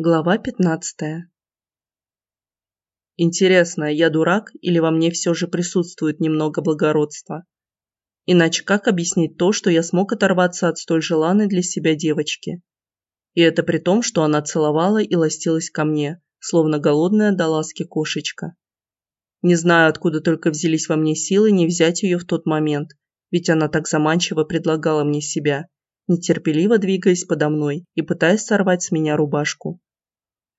Глава 15. Интересно, я дурак или во мне все же присутствует немного благородства? Иначе как объяснить то, что я смог оторваться от столь желанной для себя девочки? И это при том, что она целовала и ластилась ко мне, словно голодная до ласки кошечка. Не знаю, откуда только взялись во мне силы не взять ее в тот момент, ведь она так заманчиво предлагала мне себя, нетерпеливо двигаясь подо мной и пытаясь сорвать с меня рубашку.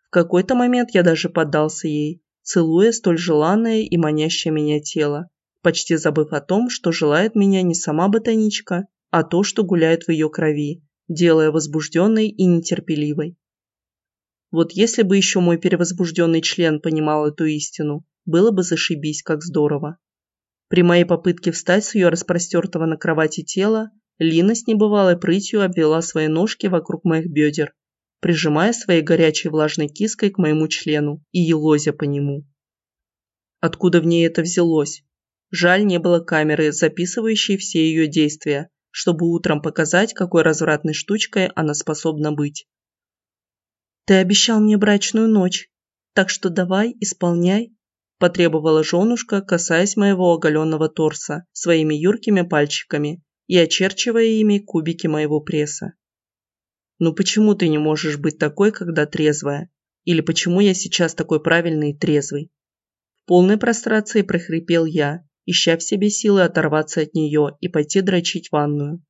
В какой-то момент я даже поддался ей, целуя столь желанное и манящее меня тело, почти забыв о том, что желает меня не сама ботаничка, а то, что гуляет в ее крови, делая возбужденной и нетерпеливой. Вот если бы еще мой перевозбужденный член понимал эту истину, было бы зашибись, как здорово. При моей попытке встать с ее распростертого на кровати тела, Лина с небывалой прытью обвела свои ножки вокруг моих бедер прижимая своей горячей влажной киской к моему члену и елозя по нему. Откуда в ней это взялось? Жаль, не было камеры, записывающей все ее действия, чтобы утром показать, какой развратной штучкой она способна быть. «Ты обещал мне брачную ночь, так что давай, исполняй», потребовала женушка, касаясь моего оголенного торса своими юркими пальчиками и очерчивая ими кубики моего пресса. Ну почему ты не можешь быть такой, когда трезвая? Или почему я сейчас такой правильный и трезвый? В полной прострации прохрипел я, ища в себе силы оторваться от нее и пойти дрочить ванную.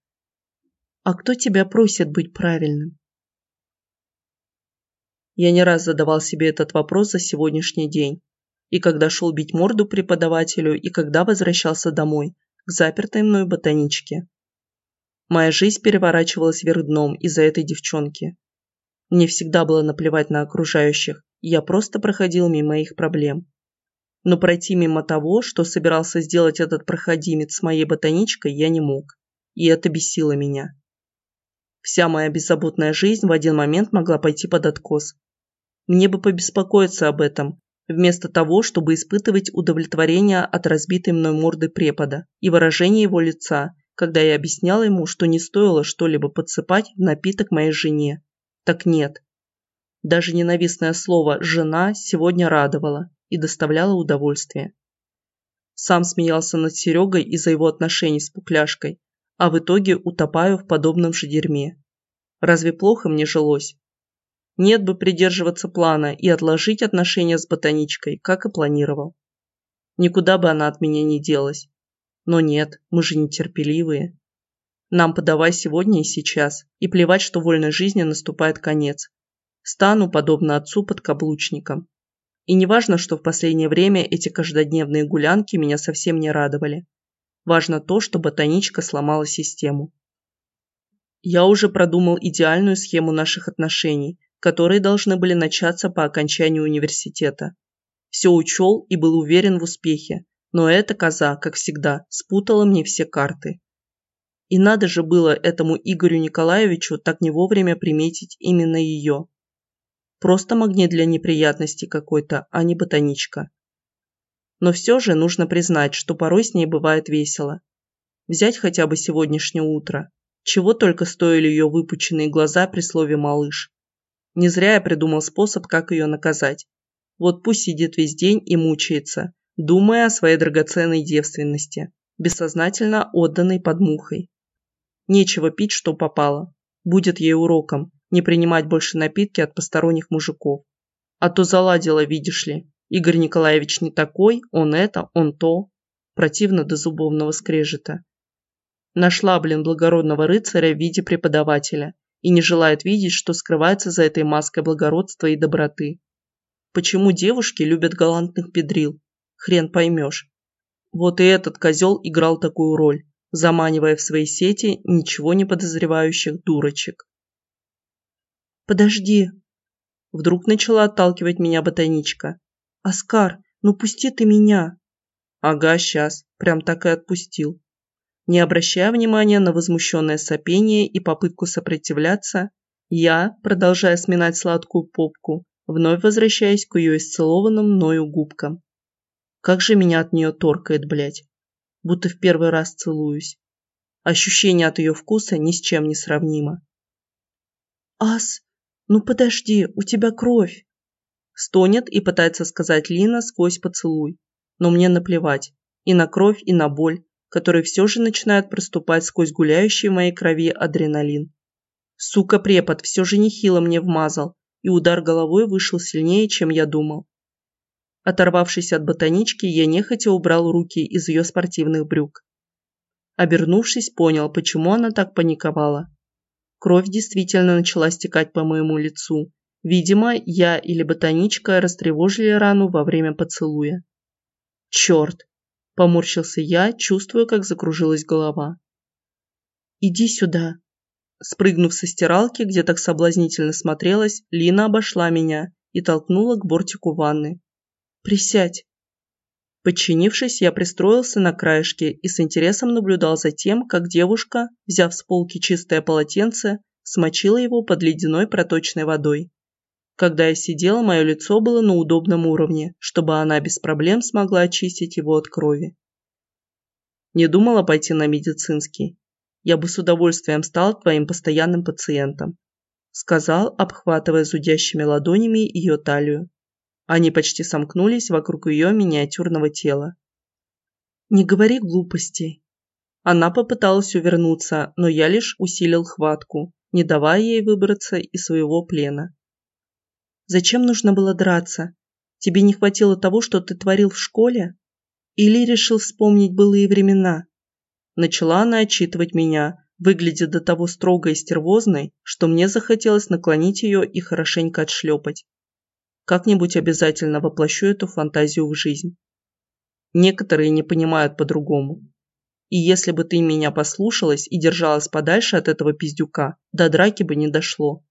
А кто тебя просит быть правильным? Я не раз задавал себе этот вопрос за сегодняшний день. И когда шел бить морду преподавателю, и когда возвращался домой, к запертой мной ботаничке. Моя жизнь переворачивалась вверх дном из-за этой девчонки. Мне всегда было наплевать на окружающих, я просто проходил мимо их проблем. Но пройти мимо того, что собирался сделать этот проходимец с моей ботаничкой, я не мог. И это бесило меня. Вся моя беззаботная жизнь в один момент могла пойти под откос. Мне бы побеспокоиться об этом, вместо того, чтобы испытывать удовлетворение от разбитой мной морды препода и выражения его лица, когда я объясняла ему, что не стоило что-либо подсыпать в напиток моей жене. Так нет. Даже ненавистное слово «жена» сегодня радовало и доставляло удовольствие. Сам смеялся над Серегой из-за его отношений с Пукляшкой, а в итоге утопаю в подобном же дерьме. Разве плохо мне жилось? Нет бы придерживаться плана и отложить отношения с ботаничкой, как и планировал. Никуда бы она от меня не делась. Но нет, мы же нетерпеливые. Нам подавай сегодня и сейчас, и плевать, что вольной жизни наступает конец. Стану, подобно отцу, подкаблучником. И не важно, что в последнее время эти каждодневные гулянки меня совсем не радовали. Важно то, что ботаничка сломала систему. Я уже продумал идеальную схему наших отношений, которые должны были начаться по окончанию университета. Все учел и был уверен в успехе, но эта коза, как всегда, спутала мне все карты. И надо же было этому Игорю Николаевичу так не вовремя приметить именно ее. Просто магнит для неприятностей какой-то, а не ботаничка. Но все же нужно признать, что порой с ней бывает весело. Взять хотя бы сегодняшнее утро. Чего только стоили ее выпученные глаза при слове «малыш». Не зря я придумал способ, как ее наказать. Вот пусть сидит весь день и мучается, думая о своей драгоценной девственности, бессознательно отданной под мухой. Нечего пить, что попало. Будет ей уроком не принимать больше напитки от посторонних мужиков. А то заладила, видишь ли. Игорь Николаевич не такой, он это, он то. Противно до зубовного скрежета. Нашла, блин, благородного рыцаря в виде преподавателя и не желает видеть, что скрывается за этой маской благородства и доброты. Почему девушки любят галантных педрил, хрен поймешь. Вот и этот козел играл такую роль, заманивая в свои сети ничего не подозревающих дурочек. «Подожди!» Вдруг начала отталкивать меня ботаничка. «Оскар, ну пусти ты меня!» «Ага, сейчас, прям так и отпустил». Не обращая внимания на возмущенное сопение и попытку сопротивляться, я, продолжая сминать сладкую попку, вновь возвращаясь к ее исцелованным мною губкам. Как же меня от нее торкает, блядь. Будто в первый раз целуюсь. Ощущение от ее вкуса ни с чем не сравнимо. «Ас, «Ну подожди, у тебя кровь!» Стонет и пытается сказать Лина сквозь поцелуй. Но мне наплевать. И на кровь, и на боль, которые все же начинают проступать сквозь гуляющий в моей крови адреналин. Сука, препод все же нехило мне вмазал, и удар головой вышел сильнее, чем я думал. Оторвавшись от ботанички, я нехотя убрал руки из ее спортивных брюк. Обернувшись, понял, почему она так паниковала. Кровь действительно начала стекать по моему лицу. Видимо, я или ботаничка растревожили рану во время поцелуя. Черт! Поморщился я, чувствуя, как закружилась голова. «Иди сюда!» Спрыгнув со стиралки, где так соблазнительно смотрелась, Лина обошла меня и толкнула к бортику ванны. «Присядь!» Подчинившись, я пристроился на краешке и с интересом наблюдал за тем, как девушка, взяв с полки чистое полотенце, смочила его под ледяной проточной водой. Когда я сидел, мое лицо было на удобном уровне, чтобы она без проблем смогла очистить его от крови. Не думала пойти на медицинский. Я бы с удовольствием стал твоим постоянным пациентом», сказал, обхватывая зудящими ладонями ее талию. Они почти сомкнулись вокруг ее миниатюрного тела. «Не говори глупостей». Она попыталась увернуться, но я лишь усилил хватку, не давая ей выбраться из своего плена. «Зачем нужно было драться? Тебе не хватило того, что ты творил в школе? Или решил вспомнить былые времена?» Начала она отчитывать меня, выглядя до того строгой и стервозной, что мне захотелось наклонить ее и хорошенько отшлепать. Как-нибудь обязательно воплощу эту фантазию в жизнь. Некоторые не понимают по-другому. И если бы ты меня послушалась и держалась подальше от этого пиздюка, до драки бы не дошло.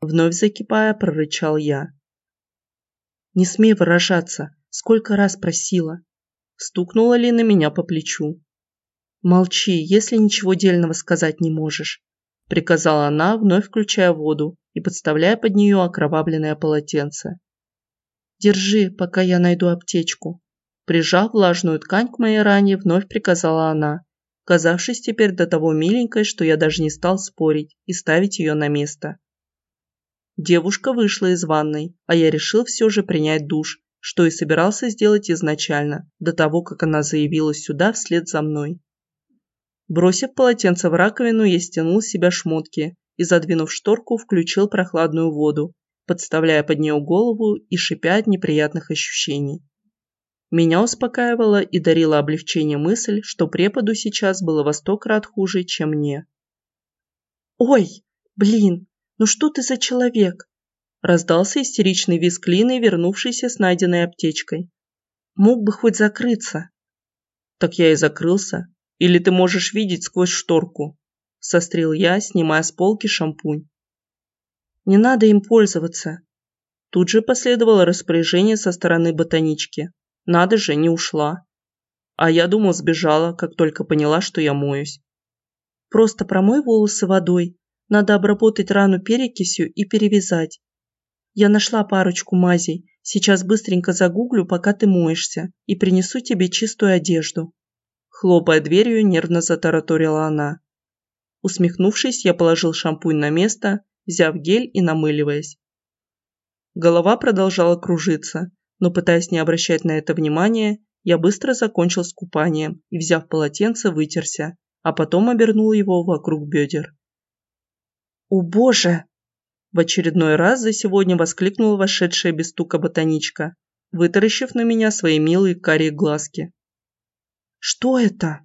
Вновь закипая, прорычал я. Не смей выражаться, сколько раз просила. Стукнула ли на меня по плечу. Молчи, если ничего дельного сказать не можешь, приказала она, вновь включая воду и подставляя под нее окровавленное полотенце. Держи, пока я найду аптечку. Прижав влажную ткань к моей ране, вновь приказала она, казавшись теперь до того миленькой, что я даже не стал спорить и ставить ее на место. Девушка вышла из ванной, а я решил все же принять душ, что и собирался сделать изначально, до того, как она заявилась сюда вслед за мной. Бросив полотенце в раковину, я стянул с себя шмотки и, задвинув шторку, включил прохладную воду, подставляя под нее голову и шипя от неприятных ощущений. Меня успокаивала и дарила облегчение мысль, что преподу сейчас было во сто крат хуже, чем мне. «Ой, блин, ну что ты за человек?» Раздался истеричный визг Лины, вернувшийся с найденной аптечкой. «Мог бы хоть закрыться». «Так я и закрылся. Или ты можешь видеть сквозь шторку?» Сострил я, снимая с полки шампунь. Не надо им пользоваться. Тут же последовало распоряжение со стороны ботанички. Надо же, не ушла. А я думал, сбежала, как только поняла, что я моюсь. Просто промой волосы водой. Надо обработать рану перекисью и перевязать. Я нашла парочку мазей. Сейчас быстренько загуглю, пока ты моешься, и принесу тебе чистую одежду. Хлопая дверью, нервно затараторила она. Усмехнувшись, я положил шампунь на место, взяв гель и намыливаясь. Голова продолжала кружиться, но пытаясь не обращать на это внимания, я быстро закончил с купанием и, взяв полотенце, вытерся, а потом обернул его вокруг бедер. «О боже!» В очередной раз за сегодня воскликнула вошедшая без стука ботаничка, вытаращив на меня свои милые карие глазки. «Что это?»